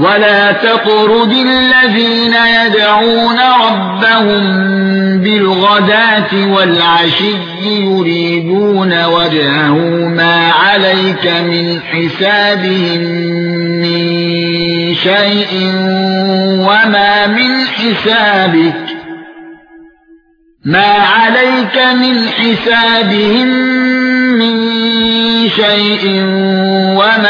ولا تطرد الذين يدعون ربهم بالغداة والعشي يريدون وجهه ما عليك من حسابهم من شيء وما من حسابك ما عليك من حسابهم من شيء وما